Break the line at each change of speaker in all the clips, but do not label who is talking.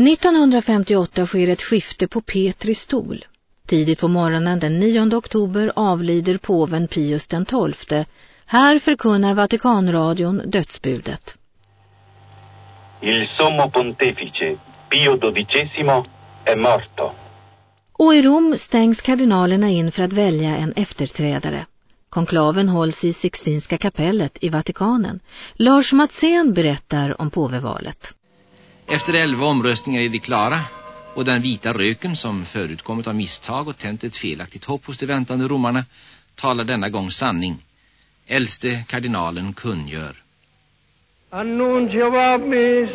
1958 sker ett skifte på Petri stol. Tidigt på morgonen den 9 oktober avlider påven Pius den 12. Här förkunnar Vatikanradion dödsbudet.
Il sommo pontefice Pio XII è morto.
Och i Rom stängs kardinalerna in för att välja en efterträdare. Konklaven hålls i Sixtinska kapellet i Vatikanen. Lars Matsén berättar om påvevalet.
Efter elva omröstningar är det klara och den vita röken som förutkommit av misstag och tänt ett felaktigt hopp hos de väntande romarna talar denna gång sanning. Äldste kardinalen kungör.
Annuncio vobis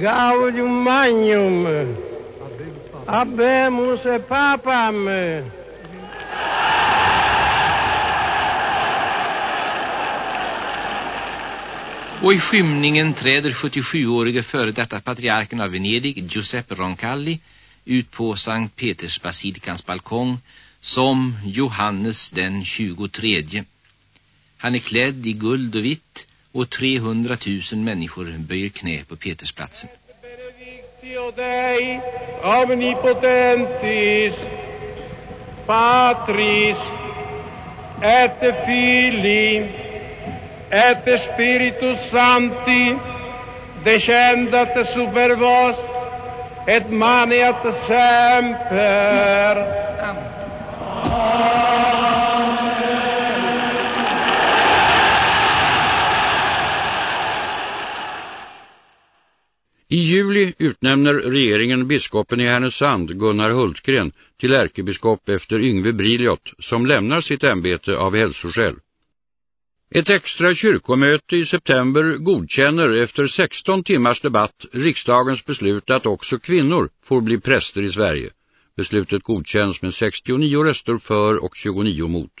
gaudium magnum abemus papam
Och i skymningen träder 77-årige före detta patriarken av Venedig, Giuseppe Roncalli, ut på Sankt Peters basilikans balkong som Johannes den 23. Han är klädd i guld och vitt och 300 000 människor böjer knä på Petersplatsen.
Dei omnipotentis Patris et Filii et Spiritus Sancti descendat super vos et maniat semper.
I juli utnämner regeringen biskopen i Härnösand, Gunnar Hultgren, till ärkebiskop efter Yngve Briliot som lämnar sitt ämbete av hälsoskäl. Ett extra kyrkomöte i september godkänner efter 16 timmars debatt riksdagens beslut att också kvinnor får bli präster i Sverige. Beslutet godkänns med 69 röster för och 29 mot.